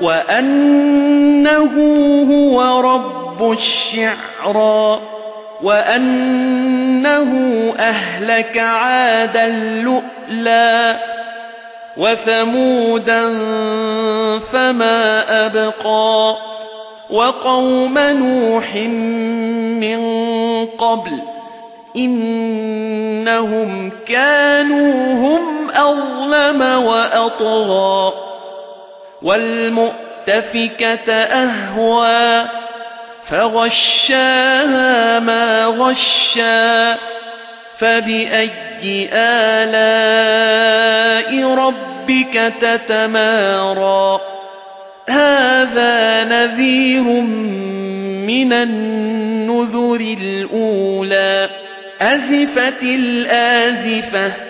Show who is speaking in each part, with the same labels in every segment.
Speaker 1: وأنه هو رب الشعرى وأنه أهلك عادا لؤلا وثمودا فما أبقى وقوم نوح من قبل إنهم كانوا هم أظلم وأطغى. والمؤتفكة أهوى فغشاها ما غشا فبأي آلاء ربك تتمارى؟ هذا نذير من النذر الأولى أزفت الآزفة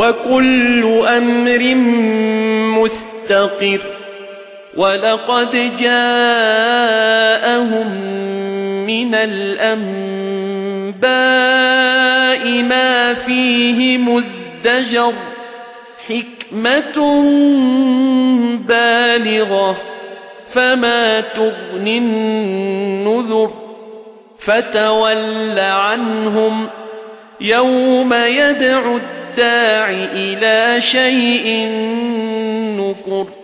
Speaker 1: وَكُلُّ أَمْرٍ مُسْتَقِرٌّ وَلَقَدْ جَاءَهُم مِّنَ الْأَنبَاءِ مَا فِيهِ مُزْدَجَرٌ حِكْمَةٌ بَالِغَةٌ فَمَا تُغْنِ النُّذُرُ فَتَوَلَّ عَنْهُمْ يَوْمَ يَدْعُ الدَّاعِ إِلَى شَيْءٍ نُكُرٍ.